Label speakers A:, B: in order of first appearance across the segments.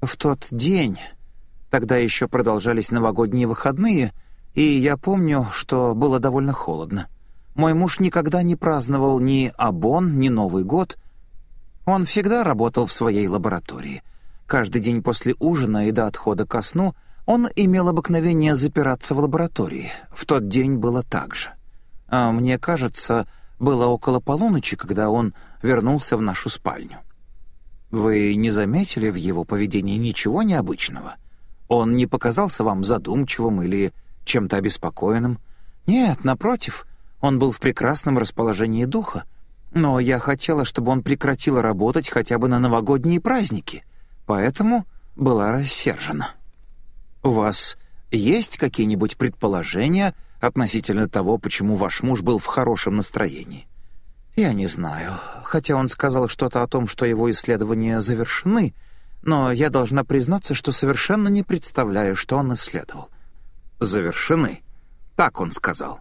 A: В тот день, тогда еще продолжались новогодние выходные, и я помню, что было довольно холодно. Мой муж никогда не праздновал ни Абон, ни Новый год. Он всегда работал в своей лаборатории. Каждый день после ужина и до отхода ко сну он имел обыкновение запираться в лаборатории. В тот день было так же. А мне кажется, было около полуночи, когда он вернулся в нашу спальню. Вы не заметили в его поведении ничего необычного? Он не показался вам задумчивым или чем-то обеспокоенным? Нет, напротив, он был в прекрасном расположении духа. Но я хотела, чтобы он прекратил работать хотя бы на новогодние праздники, поэтому была рассержена. У вас есть какие-нибудь предположения относительно того, почему ваш муж был в хорошем настроении? Я не знаю, хотя он сказал что-то о том, что его исследования завершены, но я должна признаться, что совершенно не представляю, что он исследовал. Завершены? Так он сказал.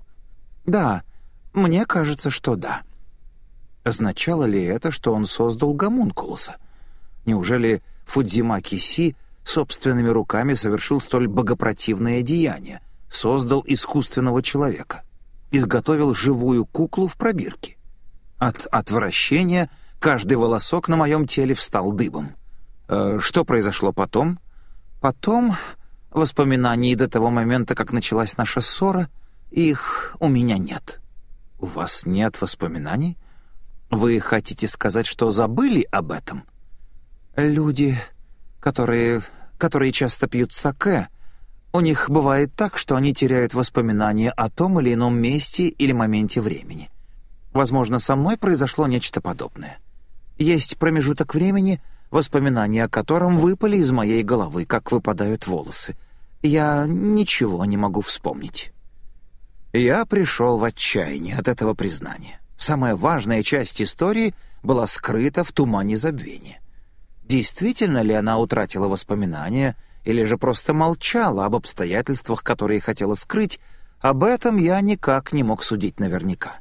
A: Да, мне кажется, что да. Означало ли это, что он создал гомункулуса? Неужели Фудзимаки Си собственными руками совершил столь богопротивное деяние, создал искусственного человека, изготовил живую куклу в пробирке? От отвращения каждый волосок на моем теле встал дыбом. Э, что произошло потом? Потом воспоминаний до того момента, как началась наша ссора, их у меня нет. «У вас нет воспоминаний? Вы хотите сказать, что забыли об этом?» «Люди, которые, которые часто пьют саке, у них бывает так, что они теряют воспоминания о том или ином месте или моменте времени. Возможно, со мной произошло нечто подобное. Есть промежуток времени, воспоминания о котором выпали из моей головы, как выпадают волосы. Я ничего не могу вспомнить». Я пришел в отчаяние от этого признания. Самая важная часть истории была скрыта в тумане забвения. Действительно ли она утратила воспоминания, или же просто молчала об обстоятельствах, которые хотела скрыть, об этом я никак не мог судить наверняка.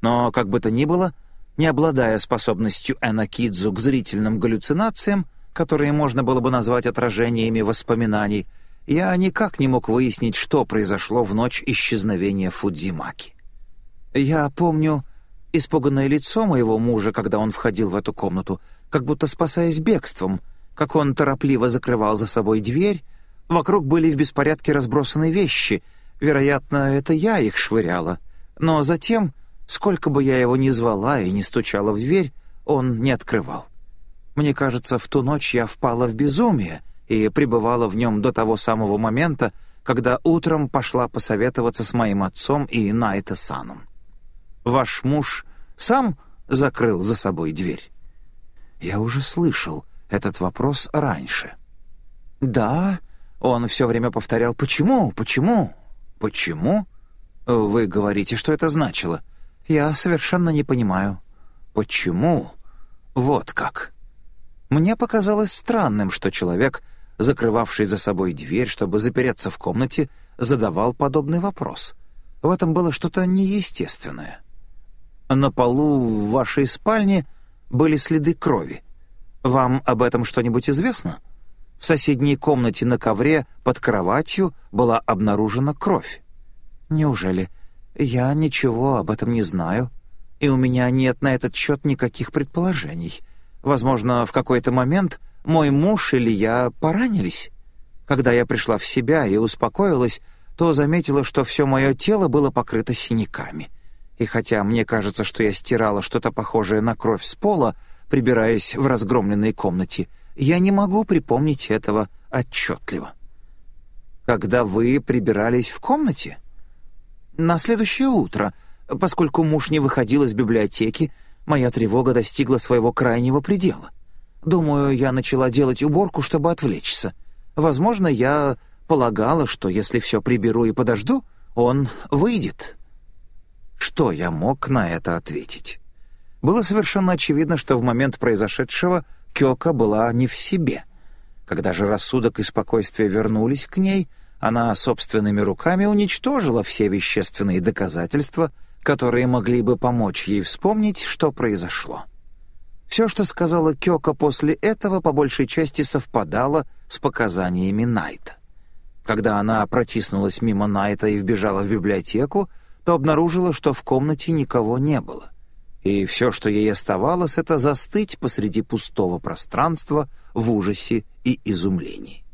A: Но, как бы то ни было, не обладая способностью Энакидзу к зрительным галлюцинациям, которые можно было бы назвать отражениями воспоминаний, я никак не мог выяснить, что произошло в ночь исчезновения Фудзимаки. Я помню испуганное лицо моего мужа, когда он входил в эту комнату, как будто спасаясь бегством, как он торопливо закрывал за собой дверь, вокруг были в беспорядке разбросаны вещи, вероятно, это я их швыряла, но затем, сколько бы я его ни звала и не стучала в дверь, он не открывал. Мне кажется, в ту ночь я впала в безумие — и пребывала в нем до того самого момента, когда утром пошла посоветоваться с моим отцом и Найта-саном. Ваш муж сам закрыл за собой дверь? Я уже слышал этот вопрос раньше. Да, он все время повторял «почему? Почему? Почему?» Вы говорите, что это значило. Я совершенно не понимаю. Почему? Вот как. Мне показалось странным, что человек закрывавший за собой дверь, чтобы запереться в комнате, задавал подобный вопрос. В этом было что-то неестественное. На полу в вашей спальне были следы крови. Вам об этом что-нибудь известно? В соседней комнате на ковре под кроватью была обнаружена кровь. Неужели? Я ничего об этом не знаю, и у меня нет на этот счет никаких предположений. Возможно, в какой-то момент мой муж или я поранились. Когда я пришла в себя и успокоилась, то заметила, что все мое тело было покрыто синяками. И хотя мне кажется, что я стирала что-то похожее на кровь с пола, прибираясь в разгромленной комнате, я не могу припомнить этого отчетливо. Когда вы прибирались в комнате? На следующее утро, поскольку муж не выходил из библиотеки, моя тревога достигла своего крайнего предела. Думаю, я начала делать уборку, чтобы отвлечься. Возможно, я полагала, что если все приберу и подожду, он выйдет. Что я мог на это ответить? Было совершенно очевидно, что в момент произошедшего Кёка была не в себе. Когда же рассудок и спокойствие вернулись к ней, она собственными руками уничтожила все вещественные доказательства, которые могли бы помочь ей вспомнить, что произошло. Все, что сказала Кёка после этого, по большей части совпадало с показаниями Найта. Когда она протиснулась мимо Найта и вбежала в библиотеку, то обнаружила, что в комнате никого не было. И все, что ей оставалось, это застыть посреди пустого пространства в ужасе и изумлении.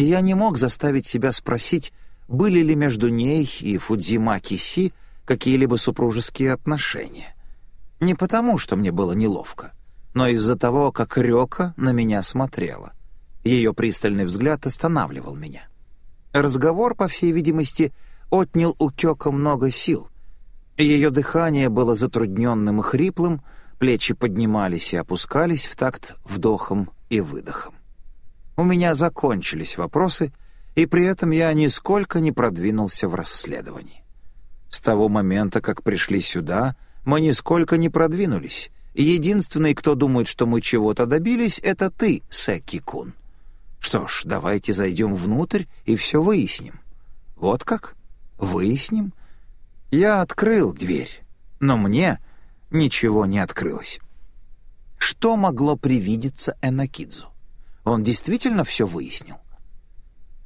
A: Я не мог заставить себя спросить, были ли между ней и Фудзимаки Си какие-либо супружеские отношения. Не потому, что мне было неловко, но из-за того, как Рёка на меня смотрела. Ее пристальный взгляд останавливал меня. Разговор, по всей видимости, отнял у Кёка много сил. Ее дыхание было затрудненным и хриплым, плечи поднимались и опускались в такт вдохом и выдохом. У меня закончились вопросы, и при этом я нисколько не продвинулся в расследовании. С того момента, как пришли сюда, мы нисколько не продвинулись, и единственный, кто думает, что мы чего-то добились, это ты, Секи-кун. Что ж, давайте зайдем внутрь и все выясним. Вот как? Выясним? Я открыл дверь, но мне ничего не открылось. Что могло привидеться Энакидзу? Он действительно все выяснил?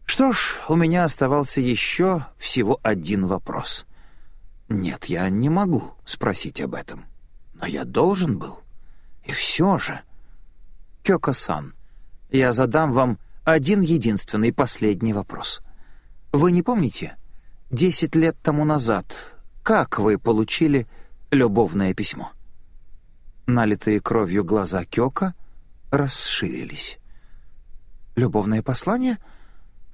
A: Что ж, у меня оставался еще всего один вопрос. Нет, я не могу спросить об этом. Но я должен был. И все же... Кёко-сан, я задам вам один единственный последний вопрос. Вы не помните, десять лет тому назад, как вы получили любовное письмо?» Налитые кровью глаза Кёка расширились. «Любовное послание?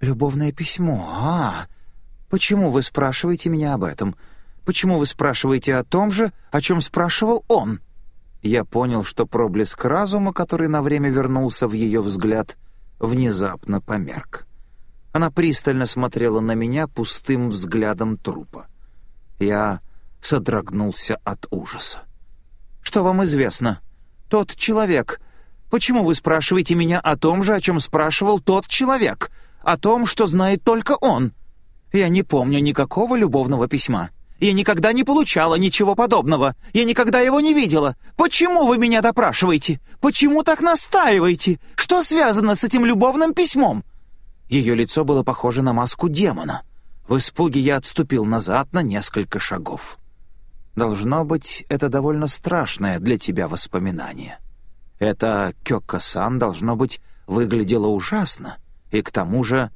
A: Любовное письмо? А, почему вы спрашиваете меня об этом? Почему вы спрашиваете о том же, о чем спрашивал он?» Я понял, что проблеск разума, который на время вернулся в ее взгляд, внезапно померк. Она пристально смотрела на меня пустым взглядом трупа. Я содрогнулся от ужаса. «Что вам известно? Тот человек. Почему вы спрашиваете меня о том же, о чем спрашивал тот человек? О том, что знает только он? Я не помню никакого любовного письма». Я никогда не получала ничего подобного. Я никогда его не видела. Почему вы меня допрашиваете? Почему так настаиваете? Что связано с этим любовным письмом?» Ее лицо было похоже на маску демона. В испуге я отступил назад на несколько шагов. «Должно быть, это довольно страшное для тебя воспоминание. Это Кёка-сан, должно быть, выглядело ужасно. И к тому же...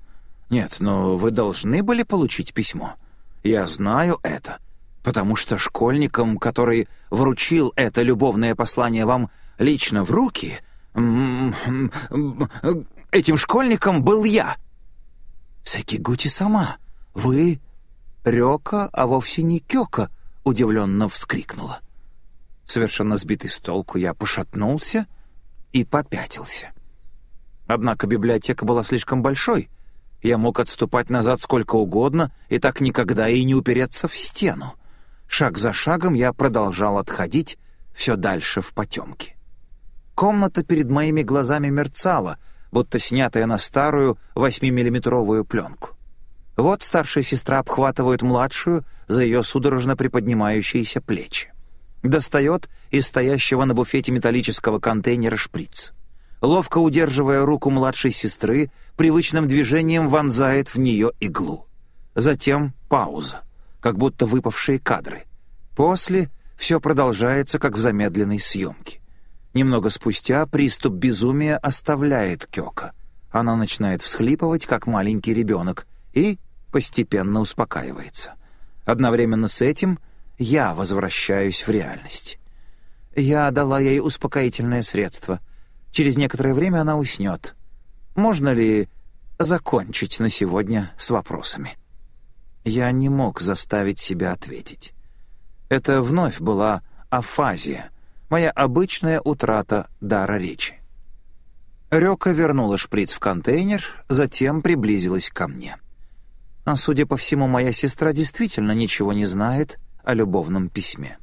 A: Нет, ну вы должны были получить письмо». Я знаю это, потому что школьником, который вручил это любовное послание вам лично в руки, этим школьником был я. Сакигути сама, вы Рёка, а вовсе не Кёка, удивленно вскрикнула. Совершенно сбитый с толку, я пошатнулся и попятился. Однако библиотека была слишком большой — я мог отступать назад сколько угодно и так никогда и не упереться в стену. Шаг за шагом я продолжал отходить все дальше в потемки. Комната перед моими глазами мерцала, будто снятая на старую восьмимиллиметровую пленку. Вот старшая сестра обхватывает младшую за ее судорожно приподнимающиеся плечи. Достает из стоящего на буфете металлического контейнера шприц ловко удерживая руку младшей сестры, привычным движением вонзает в нее иглу. Затем пауза, как будто выпавшие кадры. После все продолжается, как в замедленной съемке. Немного спустя приступ безумия оставляет Кёка. Она начинает всхлипывать, как маленький ребенок, и постепенно успокаивается. Одновременно с этим я возвращаюсь в реальность. Я дала ей успокоительное средство — Через некоторое время она уснет. Можно ли закончить на сегодня с вопросами?» Я не мог заставить себя ответить. Это вновь была афазия, моя обычная утрата дара речи. Рёка вернула шприц в контейнер, затем приблизилась ко мне. А судя по всему, моя сестра действительно ничего не знает о любовном письме.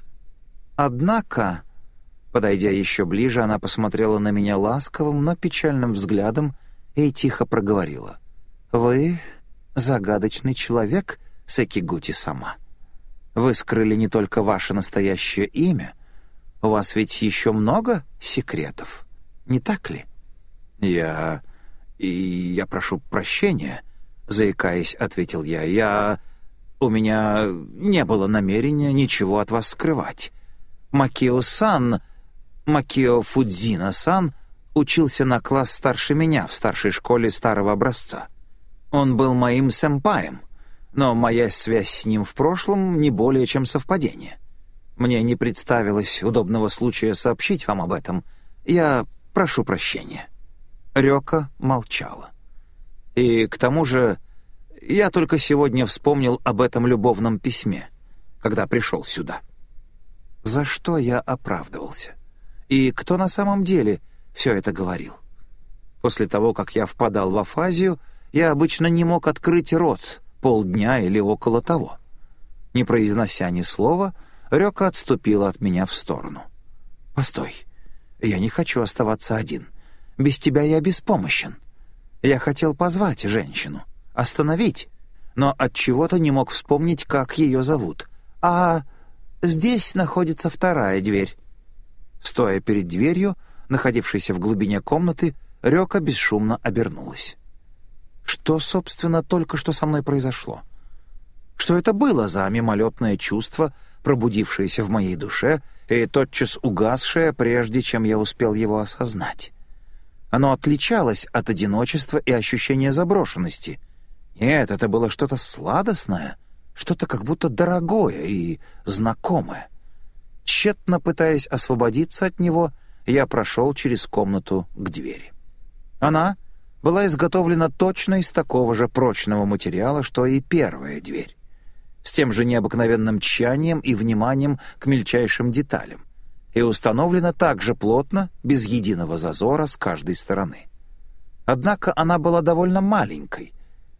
A: Однако Подойдя еще ближе, она посмотрела на меня ласковым, но печальным взглядом и тихо проговорила. «Вы загадочный человек, Секигути сама. Вы скрыли не только ваше настоящее имя, У вас ведь еще много секретов, не так ли?» «Я... и я прошу прощения», — заикаясь, ответил я. «Я... у меня не было намерения ничего от вас скрывать. Макио-сан, Макио Фудзина-сан учился на класс старше меня в старшей школе старого образца. Он был моим сэмпаем, но моя связь с ним в прошлом не более чем совпадение. Мне не представилось удобного случая сообщить вам об этом. Я прошу прощения». Рёка молчала. «И к тому же я только сегодня вспомнил об этом любовном письме, когда пришел сюда». За что я оправдывался? И кто на самом деле все это говорил? После того, как я впадал в афазию, я обычно не мог открыть рот полдня или около того. Не произнося ни слова, Рёка отступила от меня в сторону. «Постой, я не хочу оставаться один. Без тебя я беспомощен. Я хотел позвать женщину, остановить, но от чего то не мог вспомнить, как ее зовут. А здесь находится вторая дверь». Стоя перед дверью, находившейся в глубине комнаты, Рёка бесшумно обернулась. Что, собственно, только что со мной произошло? Что это было за мимолетное чувство, пробудившееся в моей душе и тотчас угасшее, прежде чем я успел его осознать. Оно отличалось от одиночества и ощущения заброшенности. Нет, это было что-то сладостное, что-то как будто дорогое и знакомое. Тщетно пытаясь освободиться от него, я прошел через комнату к двери. Она была изготовлена точно из такого же прочного материала, что и первая дверь с тем же необыкновенным тщанием и вниманием к мельчайшим деталям, и установлена так же плотно, без единого зазора с каждой стороны. Однако она была довольно маленькой.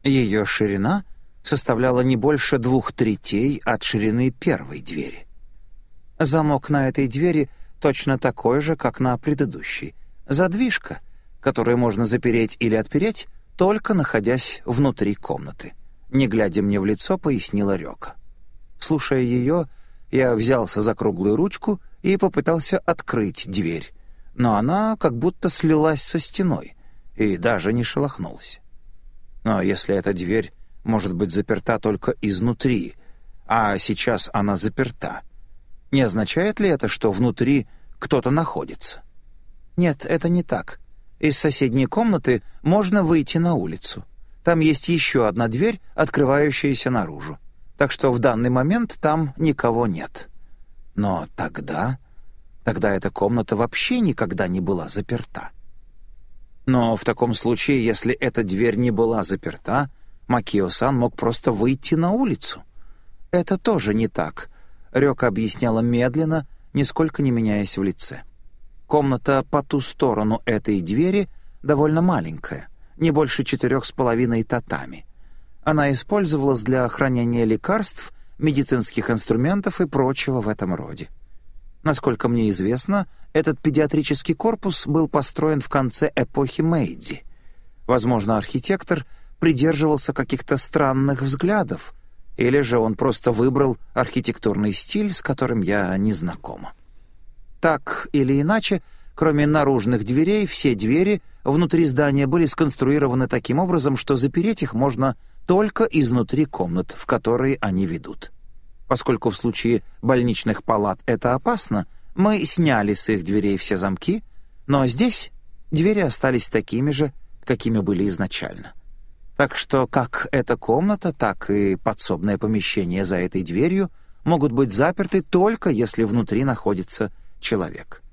A: Ее ширина составляла не больше двух третей от ширины первой двери. Замок на этой двери точно такой же, как на предыдущей. Задвижка, которую можно запереть или отпереть, только находясь внутри комнаты не глядя мне в лицо, пояснила Рёка. Слушая ее, я взялся за круглую ручку и попытался открыть дверь, но она как будто слилась со стеной и даже не шелохнулась. Но если эта дверь может быть заперта только изнутри, а сейчас она заперта, не означает ли это, что внутри кто-то находится? Нет, это не так. Из соседней комнаты можно выйти на улицу. Там есть еще одна дверь, открывающаяся наружу. Так что в данный момент там никого нет. Но тогда... Тогда эта комната вообще никогда не была заперта. Но в таком случае, если эта дверь не была заперта, Макио-сан мог просто выйти на улицу. Это тоже не так. Рёка объясняла медленно, нисколько не меняясь в лице. Комната по ту сторону этой двери довольно маленькая не больше четырех с половиной татами. Она использовалась для хранения лекарств, медицинских инструментов и прочего в этом роде. Насколько мне известно, этот педиатрический корпус был построен в конце эпохи Мэйдзи. Возможно, архитектор придерживался каких-то странных взглядов, или же он просто выбрал архитектурный стиль, с которым я не знакома. Так или иначе, Кроме наружных дверей, все двери внутри здания были сконструированы таким образом, что запереть их можно только изнутри комнат, в которые они ведут. Поскольку в случае больничных палат это опасно, мы сняли с их дверей все замки, но здесь двери остались такими же, какими были изначально. Так что как эта комната, так и подсобное помещение за этой дверью могут быть заперты только если внутри находится человек.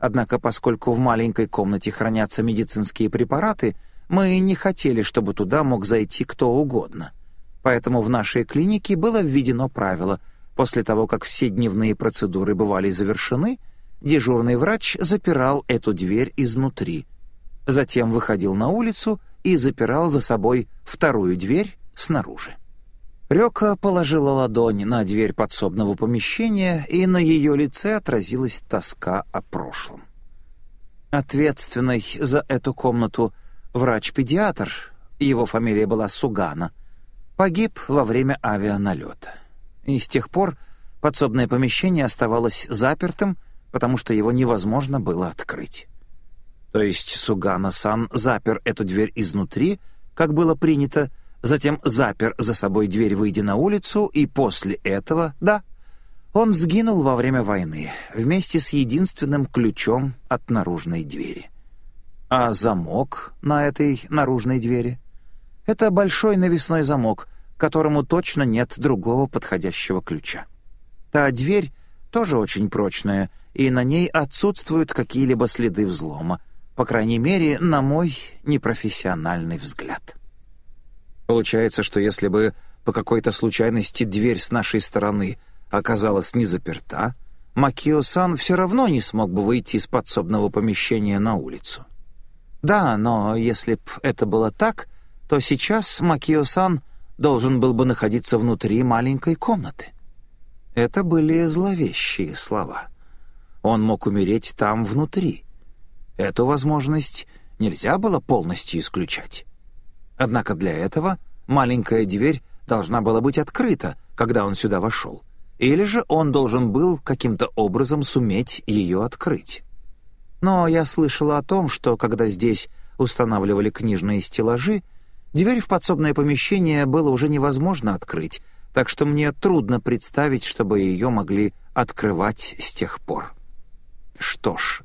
A: Однако, поскольку в маленькой комнате хранятся медицинские препараты, мы не хотели, чтобы туда мог зайти кто угодно. Поэтому в нашей клинике было введено правило после того, как все дневные процедуры бывали завершены, дежурный врач запирал эту дверь изнутри, затем выходил на улицу и запирал за собой вторую дверь снаружи. Рёка положила ладонь на дверь подсобного помещения, и на ее лице отразилась тоска о прошлом. Ответственный за эту комнату врач-педиатр, его фамилия была Сугана, погиб во время авианалета. И с тех пор подсобное помещение оставалось запертым, потому что его невозможно было открыть. То есть Сугана-сан запер эту дверь изнутри, как было принято, затем запер за собой дверь, выйдя на улицу, и после этого, да, он сгинул во время войны вместе с единственным ключом от наружной двери. А замок на этой наружной двери — это большой навесной замок, которому точно нет другого подходящего ключа. Та дверь тоже очень прочная, и на ней отсутствуют какие-либо следы взлома, по крайней мере, на мой непрофессиональный взгляд. Получается, что если бы по какой-то случайности дверь с нашей стороны оказалась не заперта, Макио-сан все равно не смог бы выйти из подсобного помещения на улицу. Да, но если б это было так, то сейчас Макио-сан должен был бы находиться внутри маленькой комнаты. Это были зловещие слова. Он мог умереть там внутри. Эту возможность нельзя было полностью исключать. Однако для этого маленькая дверь должна была быть открыта, когда он сюда вошел, или же он должен был каким-то образом суметь ее открыть. Но я слышала о том, что когда здесь устанавливали книжные стеллажи, дверь в подсобное помещение было уже невозможно открыть, так что мне трудно представить, чтобы ее могли открывать с тех пор. Что ж,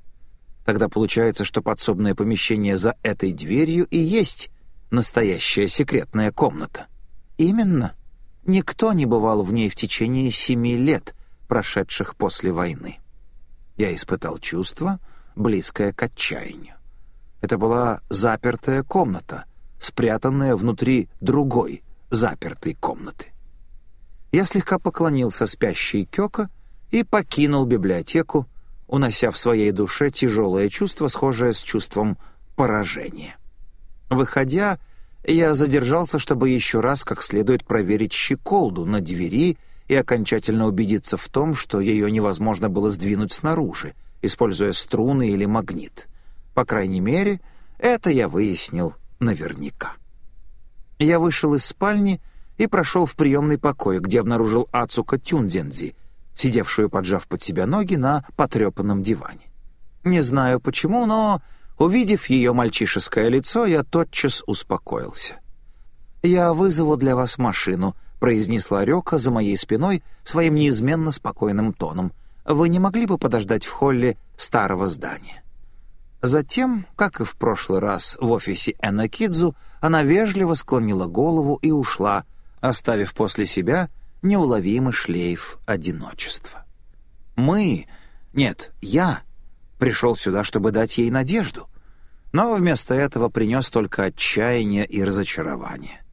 A: тогда получается, что подсобное помещение за этой дверью и есть настоящая секретная комната. Именно. Никто не бывал в ней в течение семи лет, прошедших после войны. Я испытал чувство, близкое к отчаянию. Это была запертая комната, спрятанная внутри другой запертой комнаты. Я слегка поклонился спящей Кёка и покинул библиотеку, унося в своей душе тяжелое чувство, схожее с чувством поражения. Выходя, я задержался, чтобы еще раз как следует проверить щеколду на двери и окончательно убедиться в том, что ее невозможно было сдвинуть снаружи, используя струны или магнит. По крайней мере, это я выяснил наверняка. Я вышел из спальни и прошел в приемный покой, где обнаружил Ацука Тюндензи, сидевшую, поджав под себя ноги на потрепанном диване. Не знаю почему, но Увидев ее мальчишеское лицо, я тотчас успокоился. «Я вызову для вас машину», — произнесла Рёка за моей спиной своим неизменно спокойным тоном. «Вы не могли бы подождать в холле старого здания?» Затем, как и в прошлый раз в офисе Энакидзу, она вежливо склонила голову и ушла, оставив после себя неуловимый шлейф одиночества. «Мы... Нет, я пришел сюда, чтобы дать ей надежду но вместо этого принес только отчаяние и разочарование.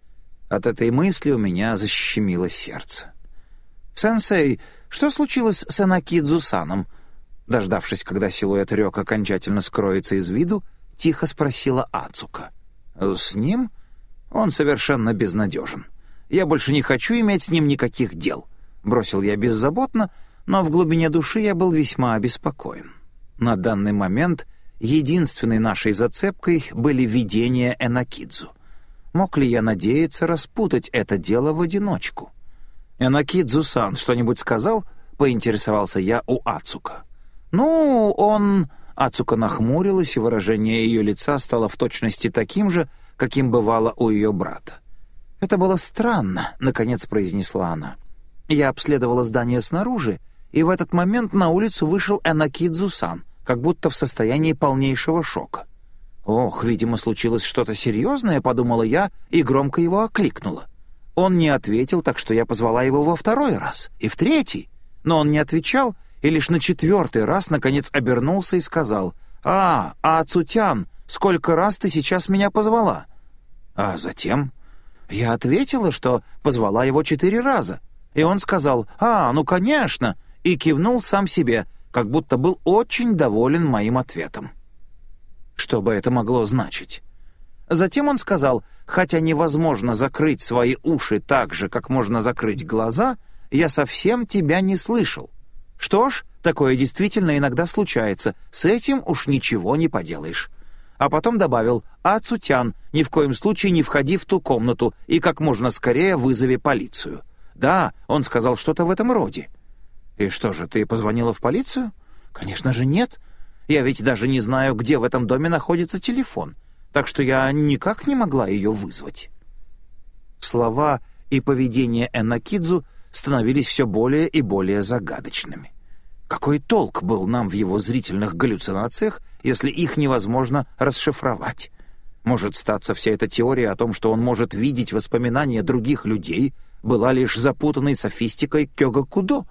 A: От этой мысли у меня защемило сердце. «Сенсей, что случилось с Анакидзу-саном?» Дождавшись, когда силуэт Рёк окончательно скроется из виду, тихо спросила Ацука. «С ним? Он совершенно безнадежен. Я больше не хочу иметь с ним никаких дел», — бросил я беззаботно, но в глубине души я был весьма обеспокоен. На данный момент Единственной нашей зацепкой были видения Энакидзу. Мог ли я надеяться распутать это дело в одиночку? «Энакидзу-сан что-нибудь сказал?» — поинтересовался я у Ацука. «Ну, он...» Ацука нахмурилась, и выражение ее лица стало в точности таким же, каким бывало у ее брата. «Это было странно», — наконец произнесла она. Я обследовала здание снаружи, и в этот момент на улицу вышел Энакидзу-сан — как будто в состоянии полнейшего шока. «Ох, видимо, случилось что-то серьезное», — подумала я и громко его окликнула. Он не ответил, так что я позвала его во второй раз и в третий. Но он не отвечал, и лишь на четвертый раз, наконец, обернулся и сказал, «А, Ацутян, сколько раз ты сейчас меня позвала?» А затем я ответила, что позвала его четыре раза. И он сказал, «А, ну, конечно!» и кивнул сам себе, как будто был очень доволен моим ответом. Что бы это могло значить? Затем он сказал, хотя невозможно закрыть свои уши так же, как можно закрыть глаза, я совсем тебя не слышал. Что ж, такое действительно иногда случается, с этим уж ничего не поделаешь. А потом добавил, а Цутян, ни в коем случае не входи в ту комнату и как можно скорее вызови полицию. Да, он сказал что-то в этом роде. «И что же, ты позвонила в полицию?» «Конечно же нет. Я ведь даже не знаю, где в этом доме находится телефон, так что я никак не могла ее вызвать». Слова и поведение Энакидзу становились все более и более загадочными. Какой толк был нам в его зрительных галлюцинациях, если их невозможно расшифровать? Может, статься вся эта теория о том, что он может видеть воспоминания других людей, была лишь запутанной софистикой Кёга Кудо,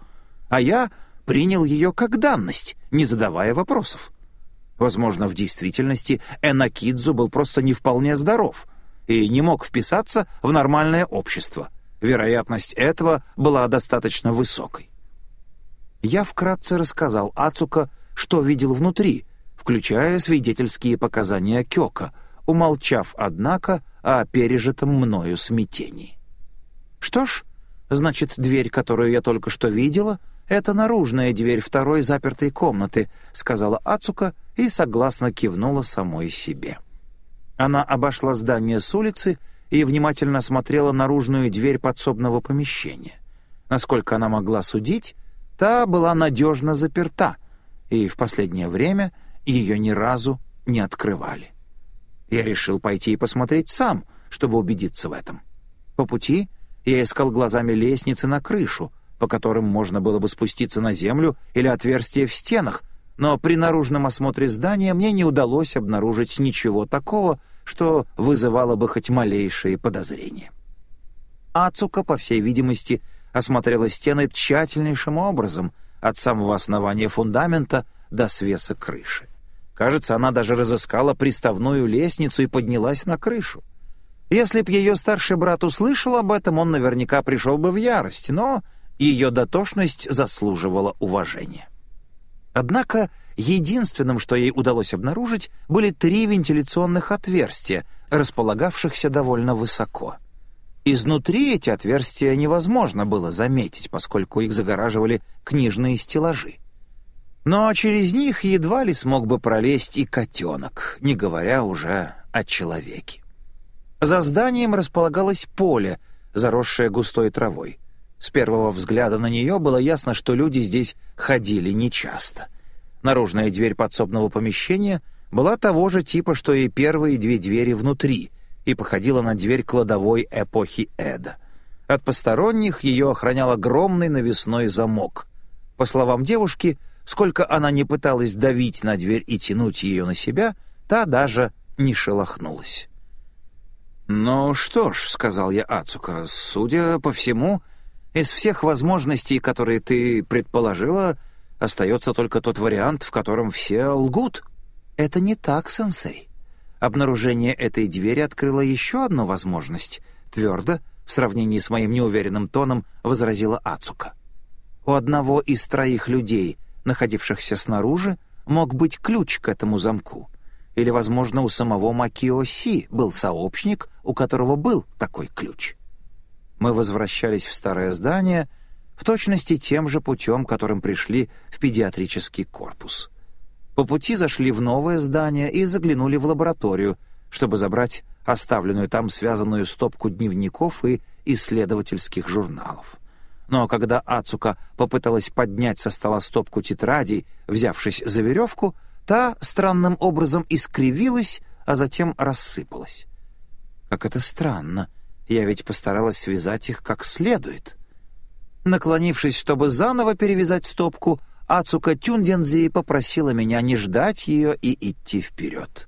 A: а я принял ее как данность, не задавая вопросов. Возможно, в действительности Энакидзу был просто не вполне здоров и не мог вписаться в нормальное общество. Вероятность этого была достаточно высокой. Я вкратце рассказал Ацука, что видел внутри, включая свидетельские показания Кёка, умолчав, однако, о пережитом мною смятении. Что ж, значит, дверь, которую я только что видела, это наружная дверь второй запертой комнаты, сказала Ацука и согласно кивнула самой себе. Она обошла здание с улицы и внимательно смотрела наружную дверь подсобного помещения. Насколько она могла судить, та была надежно заперта, и в последнее время ее ни разу не открывали. Я решил пойти и посмотреть сам, чтобы убедиться в этом. По пути я искал глазами лестницы на крышу, по которым можно было бы спуститься на землю или отверстия в стенах, но при наружном осмотре здания мне не удалось обнаружить ничего такого, что вызывало бы хоть малейшие подозрения. Ацука, по всей видимости, осмотрела стены тщательнейшим образом, от самого основания фундамента до свеса крыши. Кажется, она даже разыскала приставную лестницу и поднялась на крышу. Если б ее старший брат услышал об этом, он наверняка пришел бы в ярость, но ее дотошность заслуживала уважения. Однако единственным, что ей удалось обнаружить, были три вентиляционных отверстия, располагавшихся довольно высоко. Изнутри эти отверстия невозможно было заметить, поскольку их загораживали книжные стеллажи. Но через них едва ли смог бы пролезть и котенок, не говоря уже о человеке. За зданием располагалось поле, заросшее густой травой. С первого взгляда на нее было ясно, что люди здесь ходили нечасто. Наружная дверь подсобного помещения была того же типа, что и первые две двери внутри, и походила на дверь кладовой эпохи Эда. От посторонних ее охранял огромный навесной замок. По словам девушки, Сколько она не пыталась давить на дверь и тянуть ее на себя, та даже не шелохнулась. «Ну что ж», — сказал я Ацука, — «судя по всему, из всех возможностей, которые ты предположила, остается только тот вариант, в котором все лгут». «Это не так, сенсей. Обнаружение этой двери открыло еще одну возможность», — твердо, в сравнении с моим неуверенным тоном, возразила Ацука. «У одного из троих людей, находившихся снаружи, мог быть ключ к этому замку. Или, возможно, у самого Макио Си был сообщник, у которого был такой ключ. Мы возвращались в старое здание в точности тем же путем, которым пришли в педиатрический корпус. По пути зашли в новое здание и заглянули в лабораторию, чтобы забрать оставленную там связанную стопку дневников и исследовательских журналов но когда Ацука попыталась поднять со стола стопку тетрадей, взявшись за веревку, та странным образом искривилась, а затем рассыпалась. Как это странно, я ведь постаралась связать их как следует. Наклонившись, чтобы заново перевязать стопку, Ацука Тюндензи попросила меня не ждать ее и идти вперед.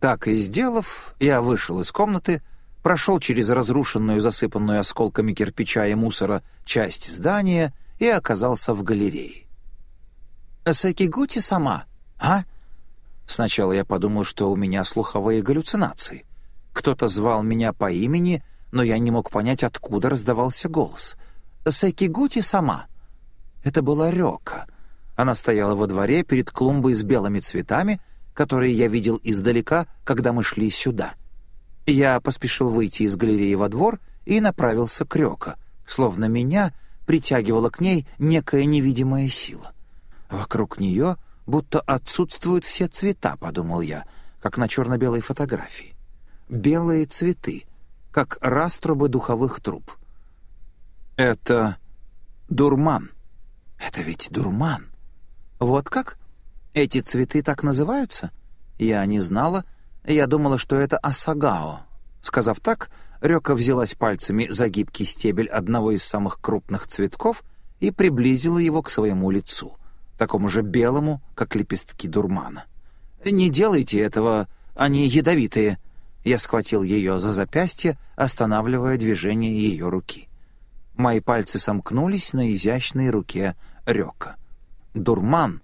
A: Так и сделав, я вышел из комнаты, прошел через разрушенную, засыпанную осколками кирпича и мусора часть здания и оказался в галерее. «Сэкигути сама, а?» Сначала я подумал, что у меня слуховые галлюцинации. Кто-то звал меня по имени, но я не мог понять, откуда раздавался голос. «Сэкигути сама». Это была Рёка. Она стояла во дворе перед клумбой с белыми цветами, которые я видел издалека, когда мы шли сюда — я поспешил выйти из галереи во двор и направился к Рёка, словно меня притягивала к ней некая невидимая сила. Вокруг нее будто отсутствуют все цвета, подумал я, как на черно-белой фотографии. Белые цветы, как раструбы духовых труб. Это дурман. Это ведь дурман. Вот как? «Эти цветы так называются?» Я не знала, я думала, что это асагао. Сказав так, Рёка взялась пальцами за гибкий стебель одного из самых крупных цветков и приблизила его к своему лицу, такому же белому, как лепестки дурмана. «Не делайте этого, они ядовитые», я схватил ее за запястье, останавливая движение ее руки. Мои пальцы сомкнулись на изящной руке Рёка. Дурман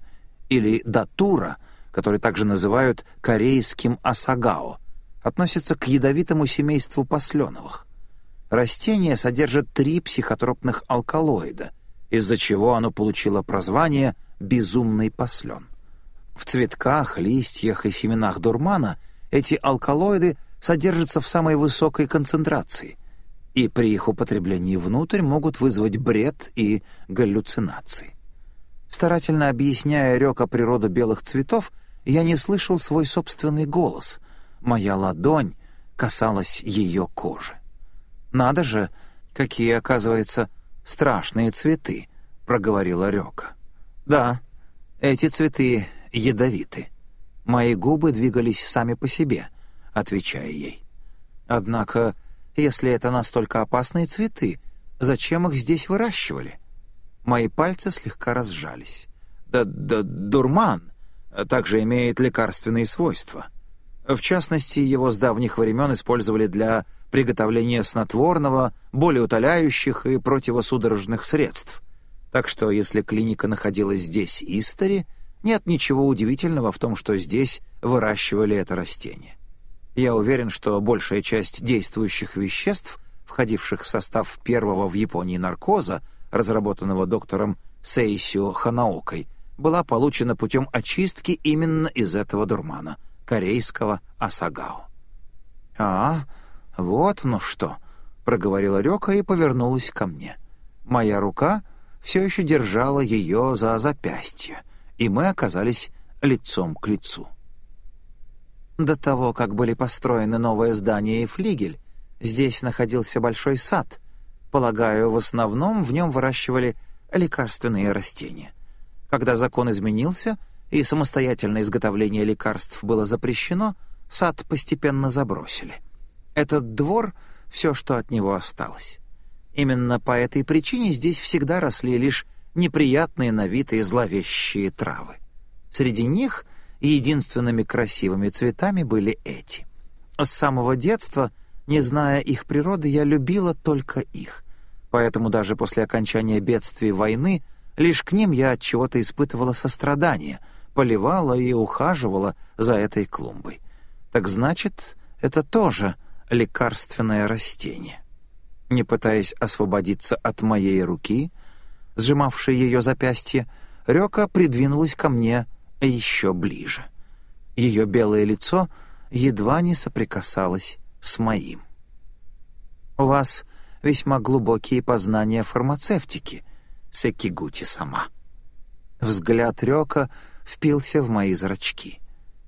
A: или датура, который также называют корейским асагао, относится к ядовитому семейству посленовых. Растение содержит три психотропных алкалоида, из-за чего оно получило прозвание «безумный послен». В цветках, листьях и семенах дурмана эти алкалоиды содержатся в самой высокой концентрации, и при их употреблении внутрь могут вызвать бред и галлюцинации. Старательно объясняя Рёка природу белых цветов, я не слышал свой собственный голос. Моя ладонь касалась ее кожи. «Надо же, какие, оказывается, страшные цветы», — проговорила Рёка. «Да, эти цветы ядовиты. Мои губы двигались сами по себе — отвечая ей. «Однако, если это настолько опасные цветы, зачем их здесь выращивали?» Мои пальцы слегка разжались. «Да, да дурман также имеет лекарственные свойства. В частности, его с давних времен использовали для приготовления снотворного, болеутоляющих и противосудорожных средств. Так что, если клиника находилась здесь истори, нет ничего удивительного в том, что здесь выращивали это растение. Я уверен, что большая часть действующих веществ, входивших в состав первого в Японии наркоза, разработанного доктором Сейсио Ханаокой, была получена путем очистки именно из этого дурмана, корейского асагао. «А, вот ну что», — проговорила Рёка и повернулась ко мне. Моя рука все еще держала ее за запястье, и мы оказались лицом к лицу. До того, как были построены новое здание и флигель, здесь находился большой сад. Полагаю, в основном в нем выращивали лекарственные растения. Когда закон изменился и самостоятельное изготовление лекарств было запрещено, сад постепенно забросили. Этот двор — все, что от него осталось. Именно по этой причине здесь всегда росли лишь неприятные на вид и зловещие травы. Среди них и единственными красивыми цветами были эти. С самого детства, не зная их природы, я любила только их. Поэтому даже после окончания бедствий войны лишь к ним я от чего-то испытывала сострадание, поливала и ухаживала за этой клумбой. Так значит, это тоже лекарственное растение. Не пытаясь освободиться от моей руки, сжимавшей ее запястье, Рёка придвинулась ко мне еще ближе. Ее белое лицо едва не соприкасалось с моим. «У вас весьма глубокие познания фармацевтики, Секигути сама». Взгляд Рёка впился в мои зрачки.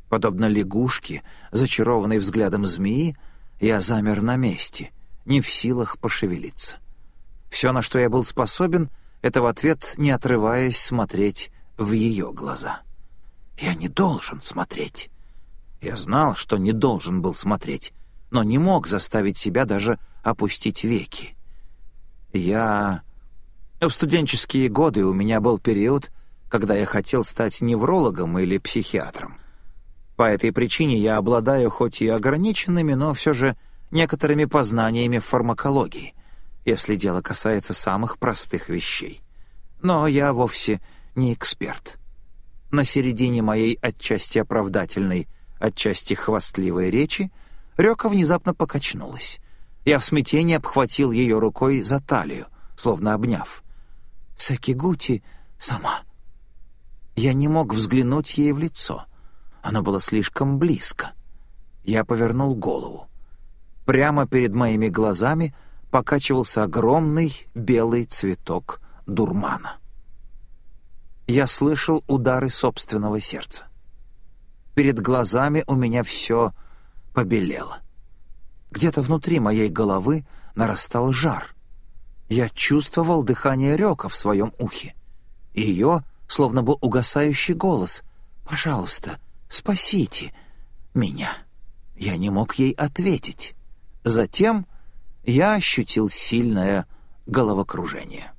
A: Подобно лягушке, зачарованной взглядом змеи, я замер на месте, не в силах пошевелиться. Все, на что я был способен, это в ответ, не отрываясь, смотреть в ее глаза. Я не должен смотреть. Я знал, что не должен был смотреть, но не мог заставить себя даже опустить веки. Я... В студенческие годы у меня был период, когда я хотел стать неврологом или психиатром. По этой причине я обладаю хоть и ограниченными, но все же некоторыми познаниями в фармакологии, если дело касается самых простых вещей. Но я вовсе не эксперт. На середине моей отчасти оправдательной, отчасти хвастливой речи Рёка внезапно покачнулась. Я в смятении обхватил ее рукой за талию, словно обняв. «Сакигути сама». Я не мог взглянуть ей в лицо. Оно было слишком близко. Я повернул голову. Прямо перед моими глазами покачивался огромный белый цветок дурмана я слышал удары собственного сердца. Перед глазами у меня все побелело. Где-то внутри моей головы нарастал жар. Я чувствовал дыхание Рёка в своем ухе. Ее, словно бы угасающий голос, Пожалуйста, спасите меня». Я не мог ей ответить. Затем я ощутил сильное головокружение.